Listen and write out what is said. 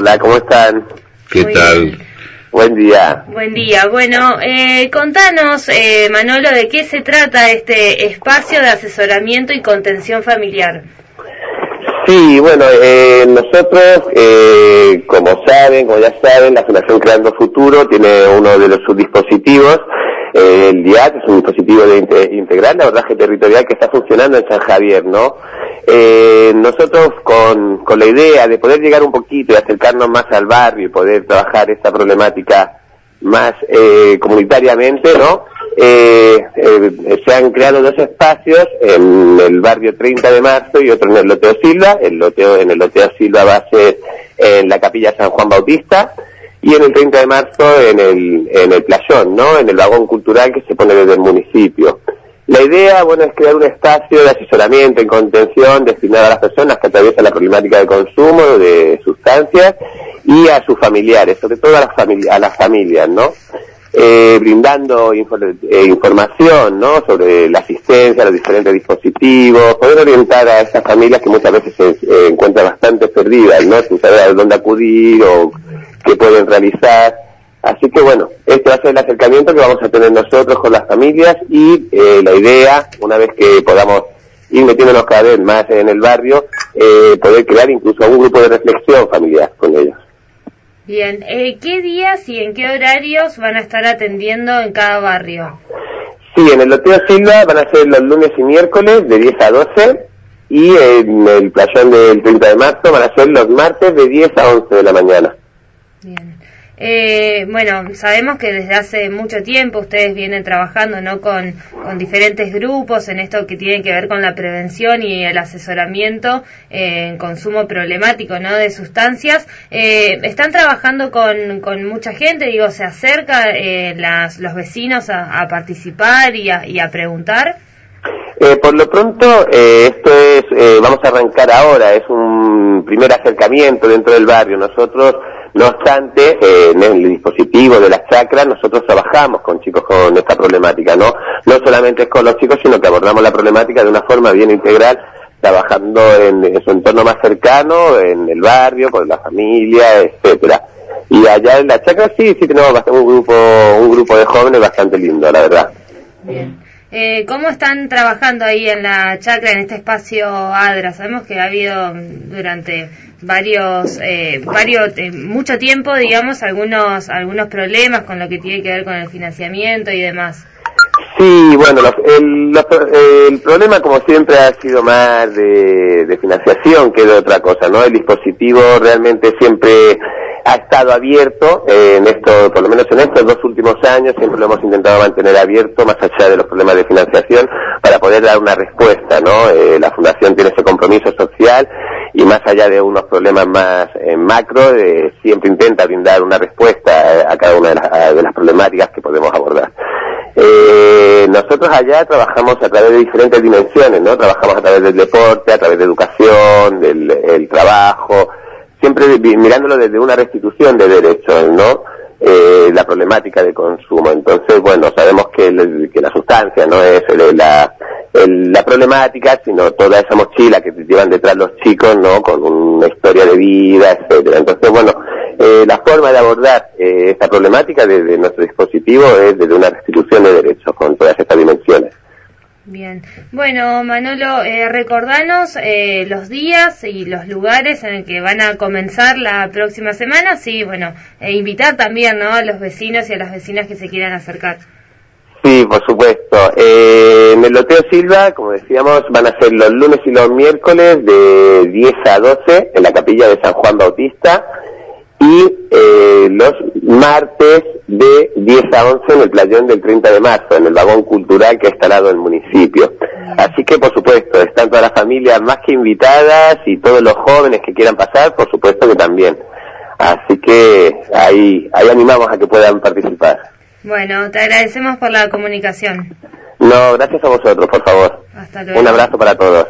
Hola, ¿cómo están? ¿Qué Muy tal? bien. Buen día. Buen día. Bueno, eh, contanos, eh, Manolo, de qué se trata este espacio de asesoramiento y contención familiar. Sí, bueno, eh, nosotros, eh, como saben, como ya saben, la Fundación Creando Futuro tiene uno de los sus dispositivos, eh, el DIAT, es un dispositivo de inte- integral de abordaje territorial que está funcionando en San Javier, ¿no? Eh, nosotros con, con la idea de poder llegar un poquito y acercarnos más al barrio y poder trabajar esta problemática más eh, comunitariamente, ¿no? Eh, eh, se han creado dos espacios en el barrio 30 de marzo y otro en el Loteo Silva. El loteo, en el Loteo Silva va a ser en la capilla San Juan Bautista y en el 30 de marzo en el, en el playón, ¿no? En el vagón cultural que se pone desde el municipio. La idea, bueno, es crear un espacio de asesoramiento y contención destinado a las personas que atraviesan la problemática de consumo de sustancias y a sus familiares, sobre todo a las, familias, ¿no? Eh, brindando eh, información, ¿no? Sobre la asistencia, los diferentes dispositivos, poder orientar a esas familias que muchas veces se eh, encuentran bastante perdidas, ¿no? Sin saber a dónde acudir o qué pueden realizar. Así que bueno, este va a ser el acercamiento que vamos a tener nosotros con las familias y eh, la idea, una vez que podamos ir metiéndonos cada vez más en el barrio, eh, poder crear incluso un grupo de reflexión familiar con ellos. Bien, eh, ¿qué días y en qué horarios van a estar atendiendo en cada barrio? Sí, en el Loteo Silva van a ser los lunes y miércoles de 10 a 12 y en el playón del 30 de marzo van a ser los martes de 10 a 11 de la mañana. Bien. Eh, bueno, sabemos que desde hace mucho tiempo ustedes vienen trabajando ¿no? con, con diferentes grupos en esto que tiene que ver con la prevención y el asesoramiento eh, en consumo problemático ¿no? de sustancias. Eh, ¿Están trabajando con, con mucha gente? Digo, ¿se acerca eh, las, los vecinos a, a participar y a, y a preguntar? Eh, por lo pronto, eh, esto es, eh, vamos a arrancar ahora, es un primer acercamiento dentro del barrio. Nosotros, no obstante, eh, en el dispositivo de las chacras, nosotros trabajamos con chicos con esta problemática, ¿no? No solamente con los chicos, sino que abordamos la problemática de una forma bien integral, trabajando en, su entorno más cercano, en el barrio, con la familia, etcétera. Y allá en la chacra sí, sí tenemos un grupo, un grupo de jóvenes bastante lindo, la verdad. Bien. Eh, ¿Cómo están trabajando ahí en la chacra, en este espacio ADRA? Sabemos que ha habido mm, durante varios, eh, varios, eh, mucho tiempo, digamos, algunos, algunos problemas con lo que tiene que ver con el financiamiento y demás. Sí, bueno, los- el, problema como siempre ha sido más de financiación que de otra cosa, ¿no? El dispositivo realmente siempre ha estado abierto eh, en esto, por lo menos en estos dos últimos años, siempre lo hemos intentado mantener abierto más allá de los problemas de financiación para poder dar una respuesta, ¿no? Eh, la Fundación tiene ese compromiso social y más allá de unos problemas más eh, macro, eh, siempre intenta brindar una respuesta eh, a cada una de las, a- de las problemáticas que podemos abordar. Eh, nosotros allá trabajamos a través de diferentes dimensiones, ¿no? Trabajamos a través del deporte, a través de educación, del el trabajo, siempre mirándolo desde una restitución de derechos, ¿no? Eh, la problemática de consumo. Entonces, bueno, sabemos que, el- que la sustancia no es el- la, el- la problemática, sino toda esa mochila que te llevan detrás los chicos, ¿no? Con una historia de vida, etcétera. Entonces, bueno, eh, la forma de abordar eh, esta problemática desde nuestro dispositivo es desde una restitución de derechos con todas estas dimensiones. Bien. Bueno, Manolo, eh, recordanos eh, los días y los lugares en el que van a comenzar la próxima semana. Sí, bueno, e invitar también, ¿no? A los vecinos y a las vecinas que se quieran acercar. Sí, por supuesto. Eh, en Silva, como decíamos, van a ser los lunes y los miércoles de 10 a 12 en la capilla de San Juan Bautista y eh, los martes de 10 a 11 en el playón del 30 de marzo, en el vagón cultural que ha instalado el municipio. Así que, por supuesto, están todas las familias más que invitadas y todos los jóvenes que quieran pasar, por supuesto que también. Así que ahí, ahí animamos a que puedan participar. Bueno, te agradecemos por la comunicación. No, gracias a vosotros, por favor. Hasta luego. Un abrazo para todos.